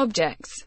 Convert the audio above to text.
objects.